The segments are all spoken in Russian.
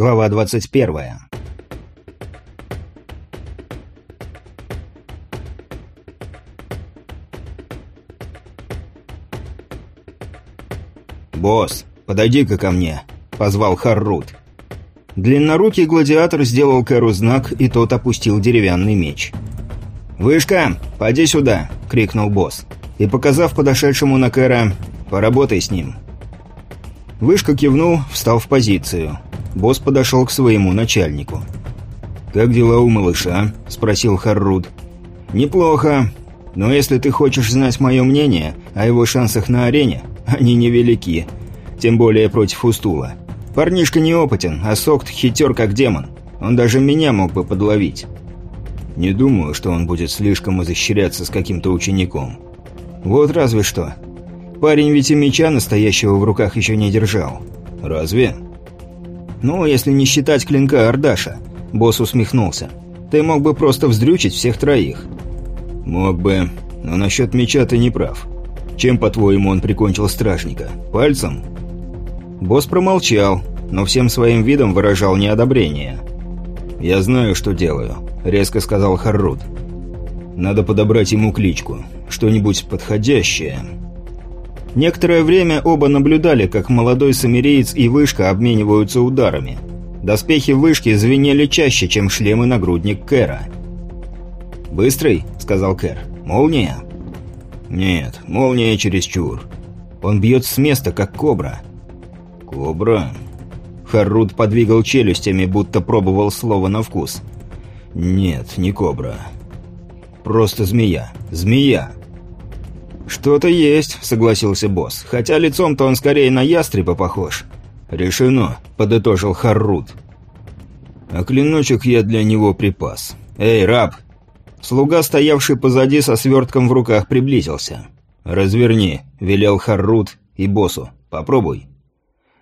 Глава 21. «Босс, подойди-ка ко мне», — позвал Харрут. Длиннорукий гладиатор сделал Кэру знак, и тот опустил деревянный меч. «Вышка, поди сюда!» — крикнул босс. И, показав подошедшему на Кэра, «Поработай с ним». Вышка кивнул, встал в позицию. Босс подошел к своему начальнику. «Как дела у малыша?» – спросил Харрут. «Неплохо. Но если ты хочешь знать мое мнение о его шансах на арене, они невелики. Тем более против Устула. Парнишка неопытен, а Сокт хитер как демон. Он даже меня мог бы подловить. Не думаю, что он будет слишком изощряться с каким-то учеником. Вот разве что. Парень ведь и меча настоящего в руках еще не держал. Разве? Ну, если не считать клинка Ардаша. Босс усмехнулся. Ты мог бы просто вздрючить всех троих. Мог бы, но насчет меча ты не прав. Чем, по-твоему, он прикончил стражника? Пальцем? Босс промолчал, но всем своим видом выражал неодобрение. «Я знаю, что делаю», — резко сказал Харрут. «Надо подобрать ему кличку. Что-нибудь подходящее». Некоторое время оба наблюдали, как молодой самиреец и вышка обмениваются ударами. Доспехи вышки звенели чаще, чем шлемы нагрудник Кэра. «Быстрый?» — сказал Кэр. «Молния?» «Нет, молния чересчур. Он бьет с места, как кобра». «Кобра?» Харрут подвигал челюстями, будто пробовал слово на вкус. «Нет, не кобра. Просто змея. Змея!» «Что-то есть», — согласился босс. «Хотя лицом-то он скорее на ястреба похож». «Решено», — подытожил Харрут. «А клиночек я для него припас. Эй, раб!» Слуга, стоявший позади со свертком в руках, приблизился. «Разверни», — велел Харрут и боссу. «Попробуй».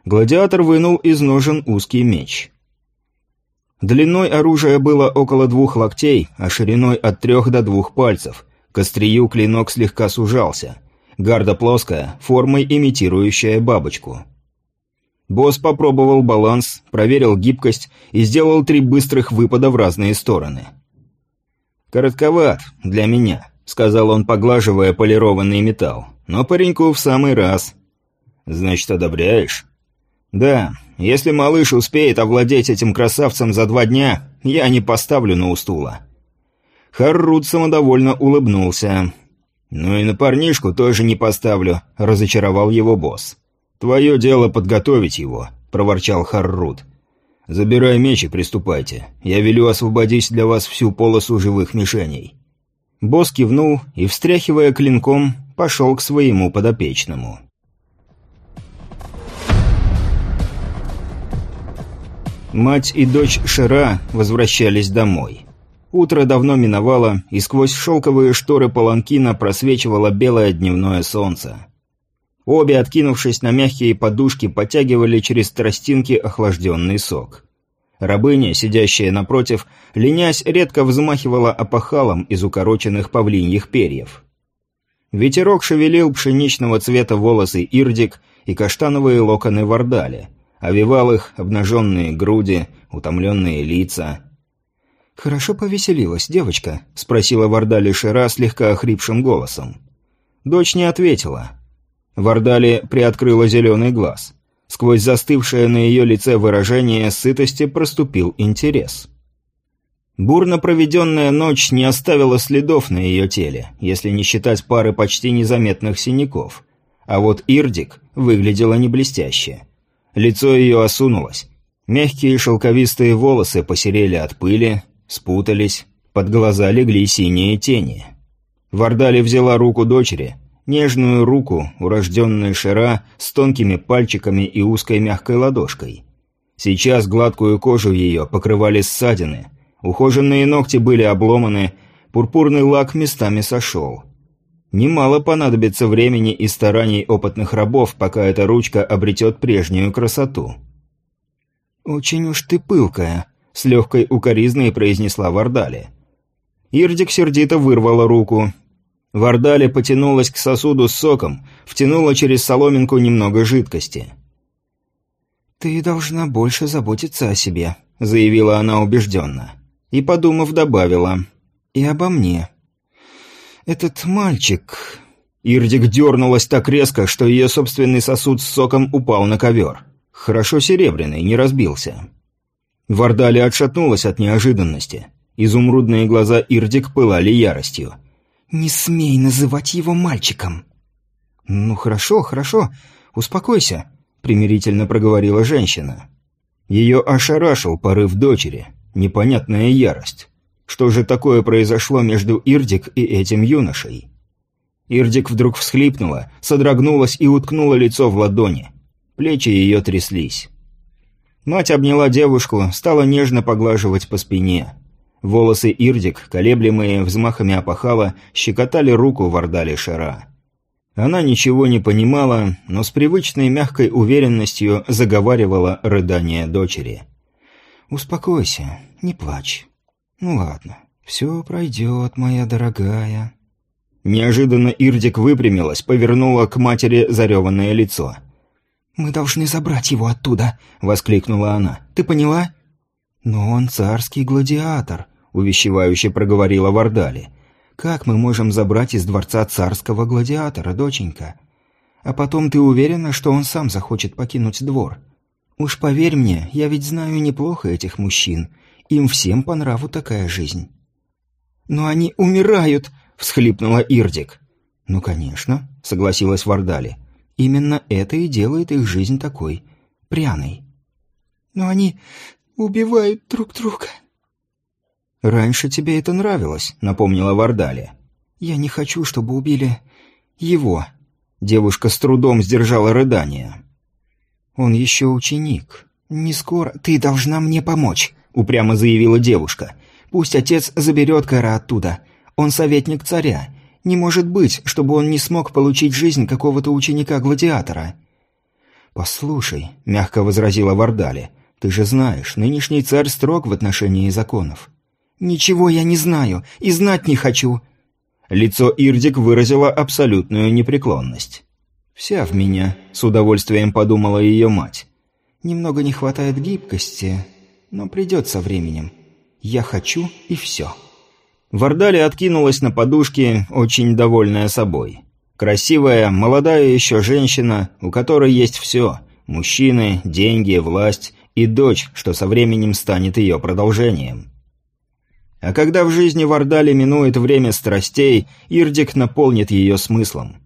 Гладиатор вынул из ножен узкий меч. Длиной оружия было около двух локтей, а шириной от трех до двух пальцев — к острию клинок слегка сужался. Гарда плоская, формой имитирующая бабочку. Босс попробовал баланс, проверил гибкость и сделал три быстрых выпада в разные стороны. «Коротковат для меня», — сказал он, поглаживая полированный металл. «Но пареньку в самый раз». «Значит, одобряешь?» «Да, если малыш успеет овладеть этим красавцем за два дня, я не поставлю на устула». Харрут самодовольно улыбнулся. «Ну и на парнишку тоже не поставлю», — разочаровал его босс. «Твое дело подготовить его», — проворчал Харрут. «Забирай меч и приступайте. Я велю освободить для вас всю полосу живых мишеней». Босс кивнул и, встряхивая клинком, пошел к своему подопечному. Мать и дочь Шера возвращались домой. Утро давно миновало, и сквозь шелковые шторы паланкина просвечивало белое дневное солнце. Обе, откинувшись на мягкие подушки, потягивали через тростинки охлажденный сок. Рабыня, сидящая напротив, ленясь, редко взмахивала опахалом из укороченных павлиньих перьев. Ветерок шевелил пшеничного цвета волосы ирдик и каштановые локоны вардали, овивал их обнаженные груди, утомленные лица – «Хорошо повеселилась девочка?» – спросила Вардали Шера слегка охрипшим голосом. Дочь не ответила. Вардали приоткрыла зеленый глаз. Сквозь застывшее на ее лице выражение сытости проступил интерес. Бурно проведенная ночь не оставила следов на ее теле, если не считать пары почти незаметных синяков. А вот Ирдик выглядела не блестяще. Лицо ее осунулось. Мягкие шелковистые волосы посерели от пыли, спутались, под глаза легли синие тени. Вардали взяла руку дочери, нежную руку, урожденную Шера, с тонкими пальчиками и узкой мягкой ладошкой. Сейчас гладкую кожу ее покрывали ссадины, ухоженные ногти были обломаны, пурпурный лак местами сошел. Немало понадобится времени и стараний опытных рабов, пока эта ручка обретет прежнюю красоту. «Очень уж ты пылкая», с легкой укоризной произнесла Вардали. Ирдик сердито вырвала руку. Вардали потянулась к сосуду с соком, втянула через соломинку немного жидкости. «Ты должна больше заботиться о себе», — заявила она убежденно. И, подумав, добавила. «И обо мне». «Этот мальчик...» Ирдик дернулась так резко, что ее собственный сосуд с соком упал на ковер. Хорошо серебряный, не разбился. Вардали отшатнулась от неожиданности. Изумрудные глаза Ирдик пылали яростью. «Не смей называть его мальчиком!» «Ну хорошо, хорошо, успокойся», — примирительно проговорила женщина. Ее ошарашил порыв дочери, непонятная ярость. Что же такое произошло между Ирдик и этим юношей? Ирдик вдруг всхлипнула, содрогнулась и уткнула лицо в ладони. Плечи ее тряслись. Мать обняла девушку, стала нежно поглаживать по спине. Волосы Ирдик, колеблемые взмахами опахала, щекотали руку Вардали Шара. Она ничего не понимала, но с привычной мягкой уверенностью заговаривала рыдание дочери. «Успокойся, не плачь. Ну ладно, все пройдет, моя дорогая». Неожиданно Ирдик выпрямилась, повернула к матери зареванное лицо. «Мы должны забрать его оттуда!» — воскликнула она. «Ты поняла?» «Но он царский гладиатор», — увещевающе проговорила Вардали. «Как мы можем забрать из дворца царского гладиатора, доченька? А потом ты уверена, что он сам захочет покинуть двор? Уж поверь мне, я ведь знаю неплохо этих мужчин. Им всем по нраву такая жизнь». «Но они умирают!» — всхлипнула Ирдик. «Ну, конечно», — согласилась Вардали. Именно это и делает их жизнь такой пряной. Но они убивают друг друга. Раньше тебе это нравилось, напомнила Вардали. Я не хочу, чтобы убили его. Девушка с трудом сдержала рыдание. Он еще ученик. Не скоро ты должна мне помочь, упрямо заявила девушка. Пусть отец заберет Кара оттуда. Он советник царя не может быть, чтобы он не смог получить жизнь какого-то ученика-гладиатора. «Послушай», — мягко возразила Вардали, — «ты же знаешь, нынешний царь строг в отношении законов». «Ничего я не знаю и знать не хочу». Лицо Ирдик выразило абсолютную непреклонность. «Вся в меня», — с удовольствием подумала ее мать. «Немного не хватает гибкости, но придет со временем. Я хочу и все». Вардали откинулась на подушке, очень довольная собой. Красивая, молодая еще женщина, у которой есть все – мужчины, деньги, власть и дочь, что со временем станет ее продолжением. А когда в жизни Вардали минует время страстей, Ирдик наполнит ее смыслом.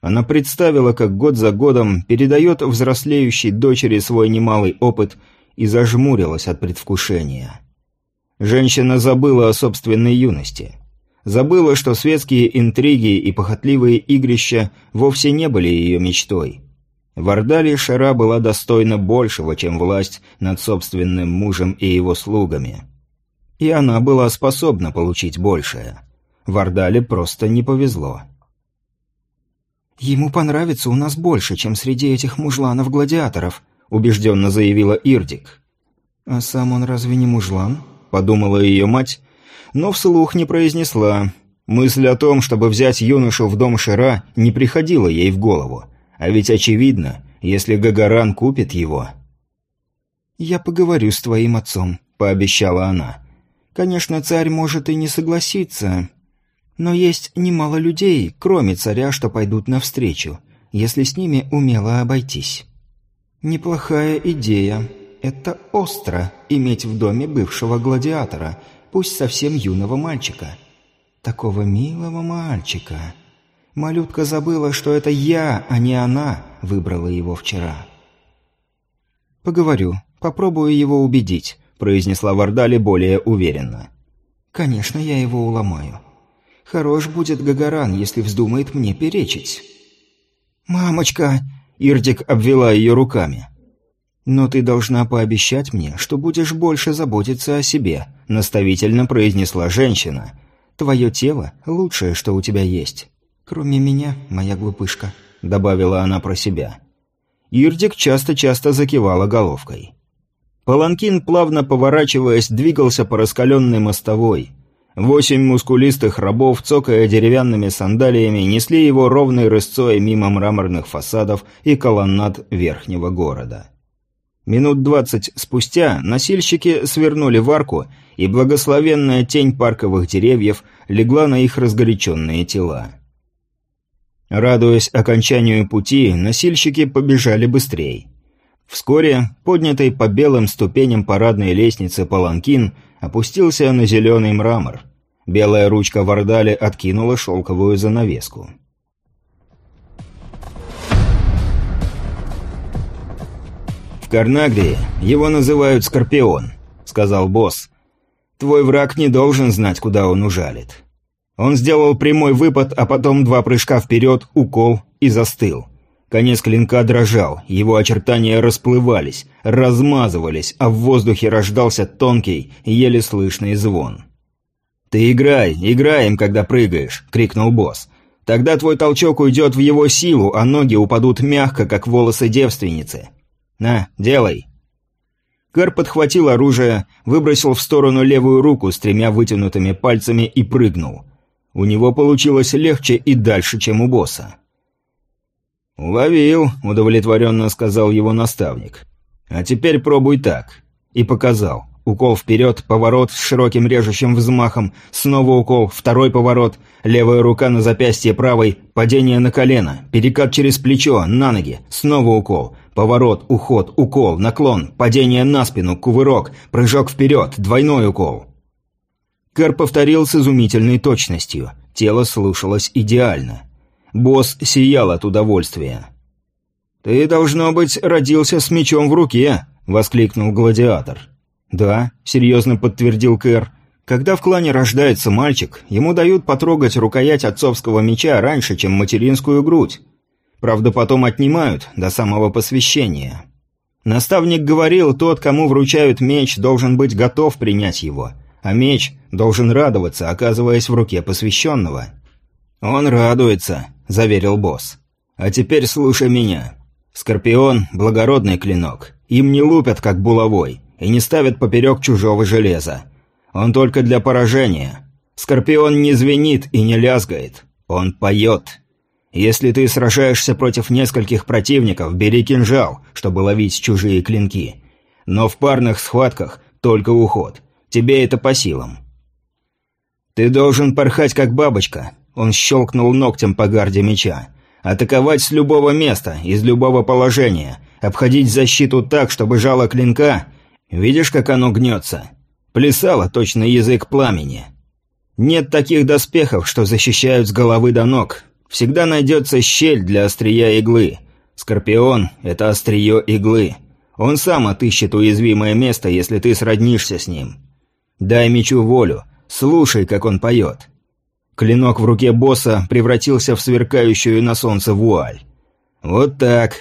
Она представила, как год за годом передает взрослеющей дочери свой немалый опыт и зажмурилась от предвкушения. Женщина забыла о собственной юности. Забыла, что светские интриги и похотливые игрища вовсе не были ее мечтой. Вардали Шара была достойна большего, чем власть над собственным мужем и его слугами. И она была способна получить большее. Вардали просто не повезло. «Ему понравится у нас больше, чем среди этих мужланов-гладиаторов», убежденно заявила Ирдик. «А сам он разве не мужлан?» — подумала ее мать, но вслух не произнесла. Мысль о том, чтобы взять юношу в дом Шира, не приходила ей в голову. А ведь очевидно, если Гагаран купит его... «Я поговорю с твоим отцом», — пообещала она. «Конечно, царь может и не согласиться, но есть немало людей, кроме царя, что пойдут навстречу, если с ними умело обойтись». «Неплохая идея», это остро иметь в доме бывшего гладиатора, пусть совсем юного мальчика. Такого милого мальчика. Малютка забыла, что это я, а не она, выбрала его вчера. «Поговорю, попробую его убедить», — произнесла Вардали более уверенно. «Конечно, я его уломаю. Хорош будет Гагаран, если вздумает мне перечить». «Мамочка!» — Ирдик обвела ее руками. «Но ты должна пообещать мне, что будешь больше заботиться о себе», — наставительно произнесла женщина. «Твое тело — лучшее, что у тебя есть. Кроме меня, моя глупышка», — добавила она про себя. Ирдик часто-часто закивала головкой. Паланкин, плавно поворачиваясь, двигался по раскаленной мостовой. Восемь мускулистых рабов, цокая деревянными сандалиями, несли его ровной рысцой мимо мраморных фасадов и колоннад верхнего города. Минут двадцать спустя носильщики свернули в арку, и благословенная тень парковых деревьев легла на их разгоряченные тела. Радуясь окончанию пути, носильщики побежали быстрее. Вскоре, поднятый по белым ступеням парадной лестницы паланкин, опустился на зеленый мрамор. Белая ручка Вардали откинула шелковую занавеску. «В Карнагрии его называют Скорпион», — сказал босс, Твой враг не должен знать, куда он ужалит. Он сделал прямой выпад, а потом два прыжка вперед, укол и застыл. Конец клинка дрожал, его очертания расплывались, размазывались, а в воздухе рождался тонкий, еле слышный звон. «Ты играй, играем, когда прыгаешь!» — крикнул босс. «Тогда твой толчок уйдет в его силу, а ноги упадут мягко, как волосы девственницы. На, делай!» Кэр подхватил оружие, выбросил в сторону левую руку с тремя вытянутыми пальцами и прыгнул. У него получилось легче и дальше, чем у босса. «Уловил», — удовлетворенно сказал его наставник. «А теперь пробуй так». И показал. Укол вперед, поворот с широким режущим взмахом, снова укол, второй поворот, левая рука на запястье правой, падение на колено, перекат через плечо, на ноги, снова укол, поворот, уход, укол, наклон, падение на спину, кувырок, прыжок вперед, двойной укол. Кэр повторил с изумительной точностью. Тело слушалось идеально. Босс сиял от удовольствия. «Ты, должно быть, родился с мечом в руке», — воскликнул гладиатор. «Да», — серьезно подтвердил Кэр. «Когда в клане рождается мальчик, ему дают потрогать рукоять отцовского меча раньше, чем материнскую грудь. Правда, потом отнимают до самого посвящения. Наставник говорил, тот, кому вручают меч, должен быть готов принять его, а меч должен радоваться, оказываясь в руке посвященного». «Он радуется», — заверил босс. «А теперь слушай меня. Скорпион — благородный клинок. Им не лупят, как булавой и не ставят поперек чужого железа. Он только для поражения. Скорпион не звенит и не лязгает. Он поет. Если ты сражаешься против нескольких противников, бери кинжал, чтобы ловить чужие клинки. Но в парных схватках только уход. Тебе это по силам. Ты должен порхать как бабочка. Он щелкнул ногтем по гарде меча. Атаковать с любого места, из любого положения. Обходить защиту так, чтобы жало клинка Видишь, как оно гнется? Плясало точно язык пламени. Нет таких доспехов, что защищают с головы до ног. Всегда найдется щель для острия иглы. Скорпион — это острие иглы. Он сам отыщет уязвимое место, если ты сроднишься с ним. Дай мечу волю, слушай, как он поет. Клинок в руке босса превратился в сверкающую на солнце вуаль. Вот так.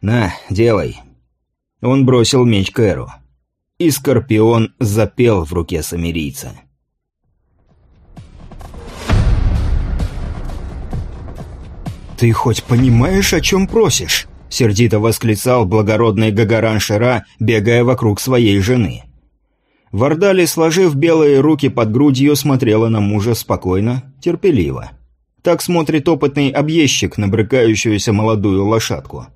На, делай. Он бросил меч Кэру и Скорпион запел в руке самирийца. «Ты хоть понимаешь, о чем просишь?» — сердито восклицал благородный Гагаран Шера, бегая вокруг своей жены. Вардали, сложив белые руки под грудью, смотрела на мужа спокойно, терпеливо. Так смотрит опытный объездчик на брыкающуюся молодую лошадку.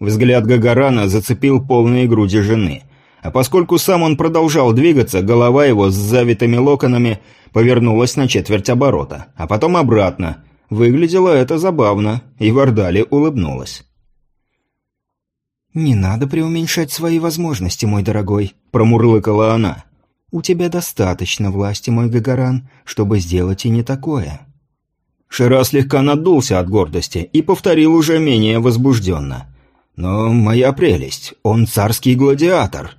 Взгляд Гагарана зацепил полные груди жены — а поскольку сам он продолжал двигаться, голова его с завитыми локонами повернулась на четверть оборота, а потом обратно. Выглядело это забавно, и Вардали улыбнулась. «Не надо преуменьшать свои возможности, мой дорогой», — промурлыкала она. «У тебя достаточно власти, мой Гагаран, чтобы сделать и не такое». Шира слегка надулся от гордости и повторил уже менее возбужденно. «Но моя прелесть, он царский гладиатор.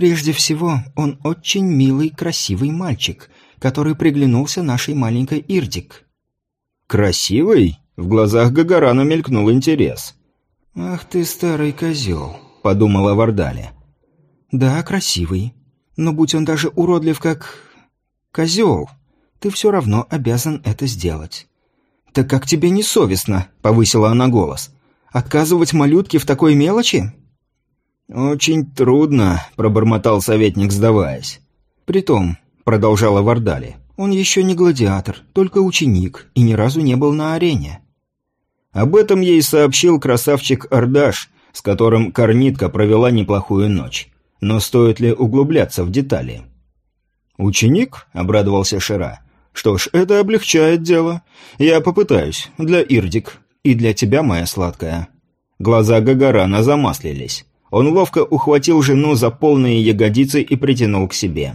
Прежде всего, он очень милый, красивый мальчик, который приглянулся нашей маленькой Ирдик». «Красивый?» — в глазах Гагарана мелькнул интерес. «Ах ты, старый козел», — подумала Вардали. «Да, красивый. Но будь он даже уродлив, как... козел, ты все равно обязан это сделать». «Так как тебе не совестно?» — повысила она голос. «Отказывать малютке в такой мелочи?» «Очень трудно», — пробормотал советник, сдаваясь. «Притом», — продолжала Вардали, — «он еще не гладиатор, только ученик и ни разу не был на арене». Об этом ей сообщил красавчик Ардаш, с которым Корнитка провела неплохую ночь. Но стоит ли углубляться в детали? «Ученик?» — обрадовался Шира. «Что ж, это облегчает дело. Я попытаюсь. Для Ирдик. И для тебя, моя сладкая». Глаза Гагарана замаслились. Он ловко ухватил жену за полные ягодицы и притянул к себе.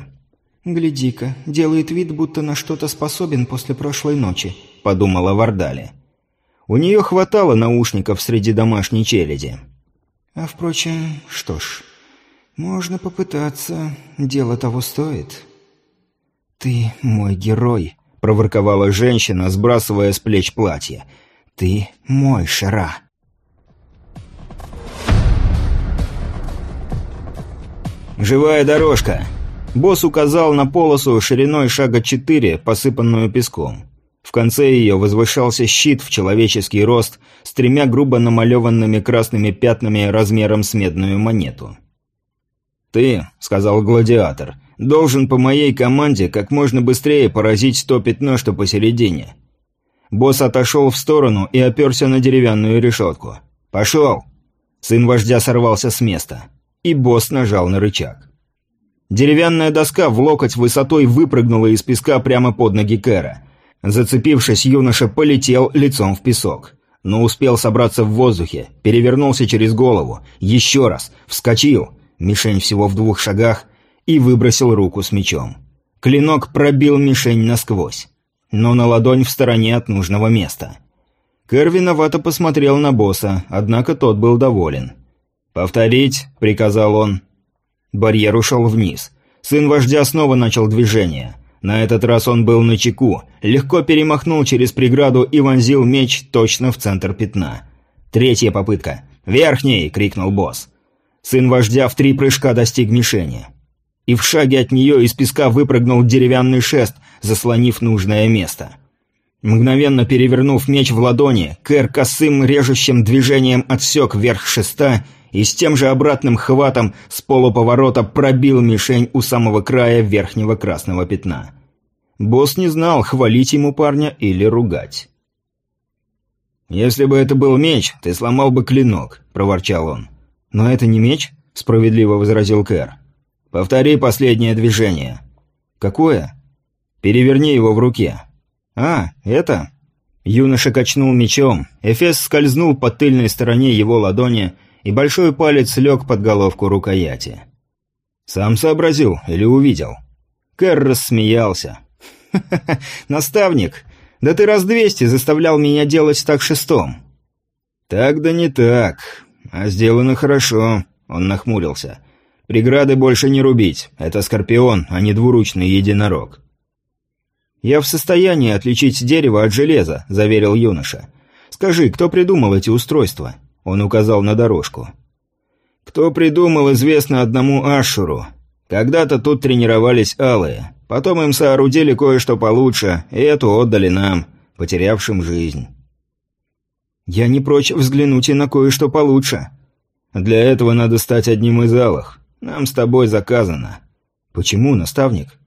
«Гляди-ка, делает вид, будто на что-то способен после прошлой ночи», — подумала Вардали. У нее хватало наушников среди домашней челяди. «А впрочем, что ж, можно попытаться, дело того стоит». «Ты мой герой», — проворковала женщина, сбрасывая с плеч платье. «Ты мой Шара». «Живая дорожка!» Босс указал на полосу шириной шага 4, посыпанную песком. В конце ее возвышался щит в человеческий рост с тремя грубо намалеванными красными пятнами размером с медную монету. «Ты», — сказал гладиатор, — «должен по моей команде как можно быстрее поразить то пятно, что посередине». Босс отошел в сторону и оперся на деревянную решетку. «Пошел!» Сын вождя сорвался с места, и босс нажал на рычаг. Деревянная доска в локоть высотой выпрыгнула из песка прямо под ноги Кэра. Зацепившись, юноша полетел лицом в песок. Но успел собраться в воздухе, перевернулся через голову, еще раз, вскочил, мишень всего в двух шагах, и выбросил руку с мечом. Клинок пробил мишень насквозь, но на ладонь в стороне от нужного места. Кэр виновато посмотрел на босса, однако тот был доволен. «Повторить», — приказал он, Барьер ушел вниз. Сын вождя снова начал движение. На этот раз он был на чеку, легко перемахнул через преграду и вонзил меч точно в центр пятна. Третья попытка. «Верхний!» — крикнул босс. Сын вождя в три прыжка достиг мишени. И в шаге от нее из песка выпрыгнул деревянный шест, заслонив нужное место. Мгновенно перевернув меч в ладони, Кэр косым режущим движением отсек верх шеста и с тем же обратным хватом с полуповорота пробил мишень у самого края верхнего красного пятна. Босс не знал, хвалить ему парня или ругать. «Если бы это был меч, ты сломал бы клинок», — проворчал он. «Но это не меч?» — справедливо возразил Кэр. «Повтори последнее движение». «Какое?» «Переверни его в руке». «А, это?» Юноша качнул мечом. Эфес скользнул по тыльной стороне его ладони и большой палец лег под головку рукояти. «Сам сообразил или увидел?» Кэр рассмеялся. «Ха-ха-ха, наставник, да ты раз двести заставлял меня делать так шестом». «Так да не так. А сделано хорошо», — он нахмурился. «Преграды больше не рубить. Это скорпион, а не двуручный единорог». «Я в состоянии отличить дерево от железа», — заверил юноша. «Скажи, кто придумал эти устройства?» Он указал на дорожку. «Кто придумал, известно одному Ашуру. Когда-то тут тренировались алые. Потом им соорудили кое-что получше, и эту отдали нам, потерявшим жизнь». «Я не прочь взглянуть и на кое-что получше. Для этого надо стать одним из алых. Нам с тобой заказано». «Почему, наставник?»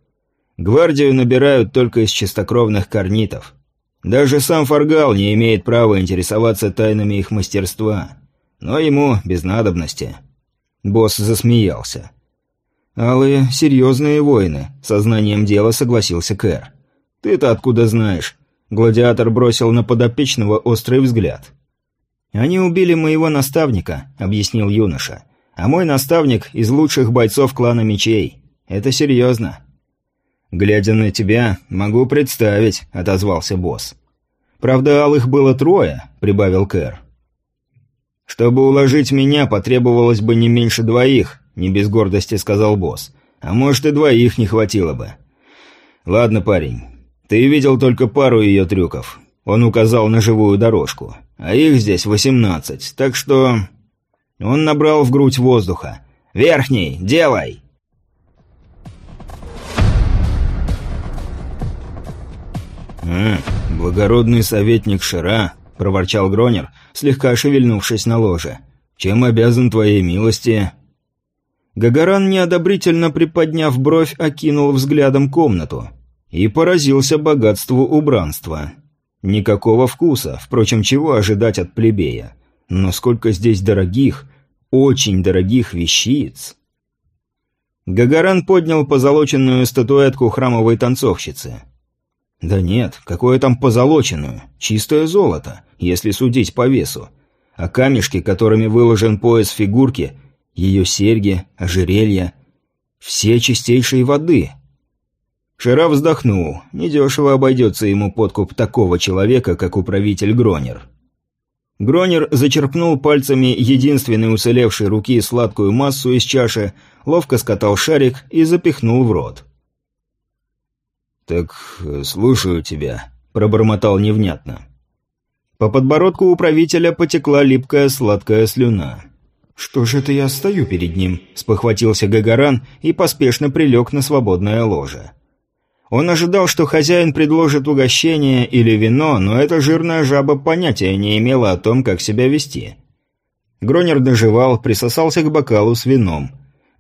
«Гвардию набирают только из чистокровных корнитов. Даже сам Фаргал не имеет права интересоваться тайнами их мастерства. Но ему без надобности. Босс засмеялся. «Алые — серьезные воины», — сознанием дела согласился Кэр. «Ты-то откуда знаешь?» Гладиатор бросил на подопечного острый взгляд. «Они убили моего наставника», — объяснил юноша. «А мой наставник из лучших бойцов клана мечей. Это серьезно». «Глядя на тебя, могу представить», — отозвался босс. «Правда, алых было трое», — прибавил Кэр. «Чтобы уложить меня, потребовалось бы не меньше двоих», — не без гордости сказал босс. «А может, и двоих не хватило бы». «Ладно, парень, ты видел только пару ее трюков». Он указал на живую дорожку. «А их здесь восемнадцать, так что...» Он набрал в грудь воздуха. «Верхний, делай!» «А, благородный советник Шира», — проворчал Гронер, слегка шевельнувшись на ложе. «Чем обязан твоей милости?» Гагаран, неодобрительно приподняв бровь, окинул взглядом комнату и поразился богатству убранства. Никакого вкуса, впрочем, чего ожидать от плебея. Но сколько здесь дорогих, очень дорогих вещиц. Гагаран поднял позолоченную статуэтку храмовой танцовщицы. Да нет, какое там позолоченную, чистое золото, если судить по весу. А камешки, которыми выложен пояс фигурки, ее серьги, ожерелья, все чистейшей воды. Шера вздохнул, недешево обойдется ему подкуп такого человека, как управитель Гронер. Гронер зачерпнул пальцами единственной уцелевшей руки сладкую массу из чаши, ловко скатал шарик и запихнул в рот. «Так слушаю тебя», — пробормотал невнятно. По подбородку управителя потекла липкая сладкая слюна. «Что же это я стою перед ним?» — спохватился Гагаран и поспешно прилег на свободное ложе. Он ожидал, что хозяин предложит угощение или вино, но эта жирная жаба понятия не имела о том, как себя вести. Гронер доживал, присосался к бокалу с вином.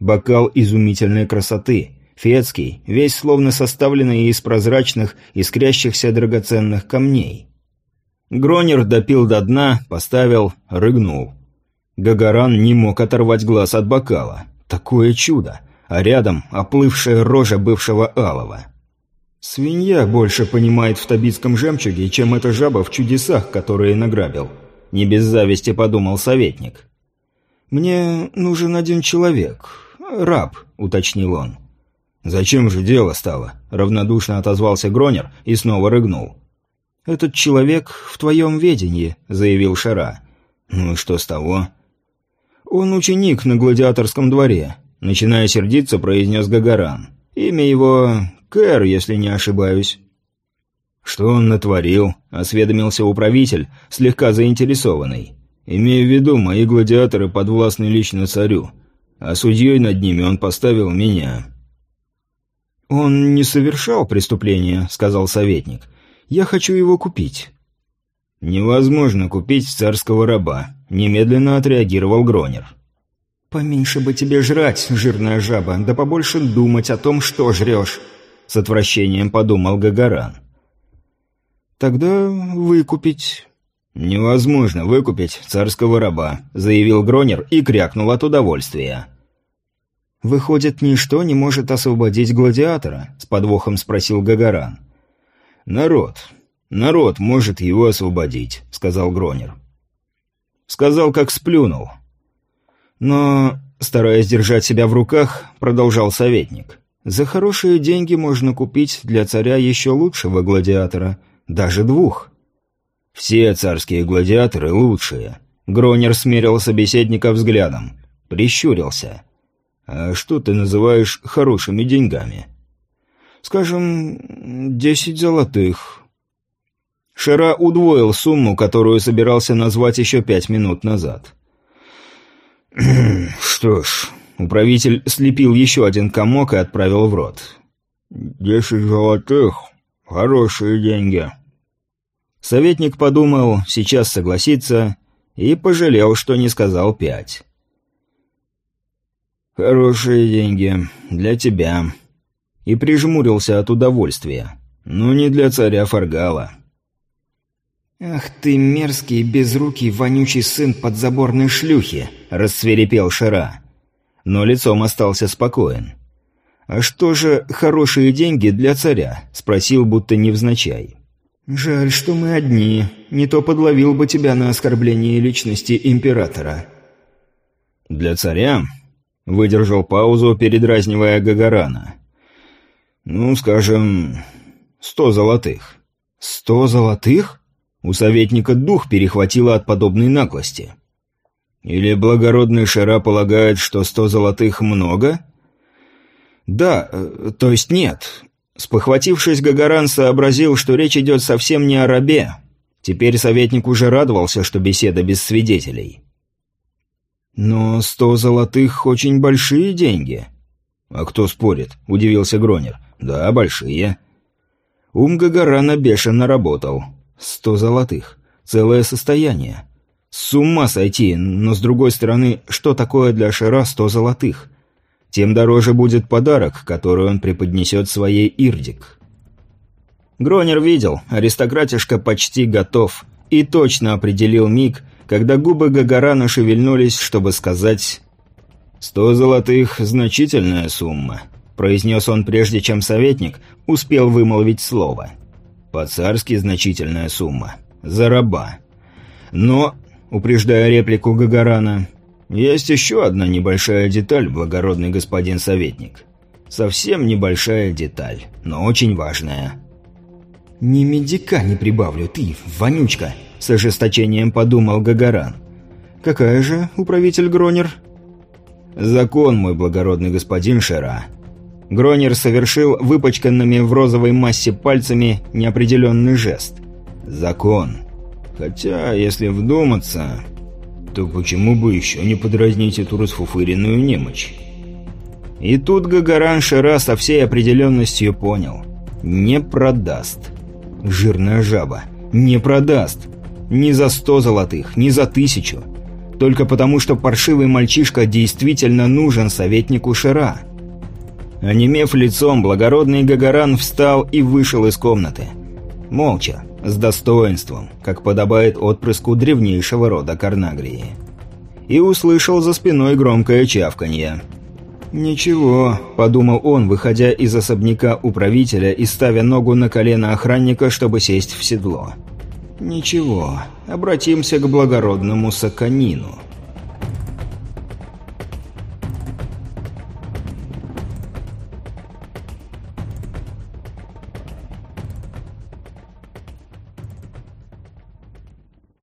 Бокал изумительной красоты, фетский, весь словно составленный из прозрачных, искрящихся драгоценных камней. Гронер допил до дна, поставил, рыгнул. Гагаран не мог оторвать глаз от бокала. Такое чудо! А рядом оплывшая рожа бывшего Алова. «Свинья больше понимает в табитском жемчуге, чем эта жаба в чудесах, которые награбил», — не без зависти подумал советник. «Мне нужен один человек. Раб», — уточнил он. «Зачем же дело стало?» — равнодушно отозвался Гронер и снова рыгнул. «Этот человек в твоем ведении», — заявил Шара. «Ну и что с того?» «Он ученик на гладиаторском дворе», — начиная сердиться, произнес Гагаран. «Имя его Кэр, если не ошибаюсь». «Что он натворил?» – осведомился управитель, слегка заинтересованный. «Имею в виду, мои гладиаторы подвластны лично царю, а судьей над ними он поставил меня». «Он не совершал преступления», – сказал советник. «Я хочу его купить». «Невозможно купить царского раба», – немедленно отреагировал Гронер. «Поменьше бы тебе жрать, жирная жаба, да побольше думать о том, что жрешь», с отвращением подумал Гагаран. «Тогда выкупить...» «Невозможно выкупить царского раба», — заявил Гронер и крякнул от удовольствия. «Выходит, ничто не может освободить гладиатора?» — с подвохом спросил Гагаран. «Народ. Народ может его освободить», — сказал Гронер. Сказал, как сплюнул. Но, стараясь держать себя в руках, продолжал советник. За хорошие деньги можно купить для царя еще лучшего гладиатора, даже двух. Все царские гладиаторы лучшие. Гронер смерил собеседника взглядом, прищурился. А что ты называешь хорошими деньгами? Скажем, десять золотых. Шера удвоил сумму, которую собирался назвать еще пять минут назад. «Что ж, Управитель слепил еще один комок и отправил в рот. «Десять золотых. Хорошие деньги». Советник подумал, сейчас согласится, и пожалел, что не сказал пять. «Хорошие деньги. Для тебя». И прижмурился от удовольствия. «Ну, не для царя Фаргала». «Ах ты, мерзкий, безрукий, вонючий сын подзаборной шлюхи!» — рассверепел Шара но лицом остался спокоен. «А что же хорошие деньги для царя?» – спросил, будто невзначай. «Жаль, что мы одни. Не то подловил бы тебя на оскорбление личности императора». «Для царя?» – выдержал паузу, передразнивая Гагарана. «Ну, скажем, сто золотых». «Сто золотых?» У советника дух перехватило от подобной наглости. Или благородный Шара полагает, что сто золотых много? Да, э, то есть нет. Спохватившись, Гагаран сообразил, что речь идет совсем не о рабе. Теперь советник уже радовался, что беседа без свидетелей. «Но сто золотых — очень большие деньги». «А кто спорит?» — удивился Гронер. «Да, большие». Ум Гагарана бешено работал. «Сто золотых. Целое состояние. С ума сойти, но с другой стороны, что такое для Шера сто золотых? Тем дороже будет подарок, который он преподнесет своей Ирдик. Гронер видел, аристократишка почти готов и точно определил миг, когда губы Гагарана шевельнулись, чтобы сказать «Сто золотых – значительная сумма», – произнес он прежде, чем советник успел вымолвить слово. «По-царски значительная сумма. За раба. Но, упреждая реплику Гагарана, есть еще одна небольшая деталь, благородный господин советник. Совсем небольшая деталь, но очень важная». «Ни медика не прибавлю, ты, вонючка!» – с ожесточением подумал Гагаран. «Какая же, управитель Гронер?» «Закон, мой благородный господин Шера». Гронер совершил выпачканными в розовой массе пальцами неопределенный жест. «Закон. Хотя, если вдуматься, то почему бы еще не подразнить эту расфуфыренную немочь?» И тут Гагаран Шера со всей определенностью понял. «Не продаст. Жирная жаба. Не продаст. Ни за сто золотых, ни за тысячу только потому, что паршивый мальчишка действительно нужен советнику Шера. Онемев лицом, благородный Гагаран встал и вышел из комнаты. Молча, с достоинством, как подобает отпрыску древнейшего рода Карнагрии. И услышал за спиной громкое чавканье. «Ничего», — подумал он, выходя из особняка управителя и ставя ногу на колено охранника, чтобы сесть в седло. «Ничего, обратимся к благородному Саканину».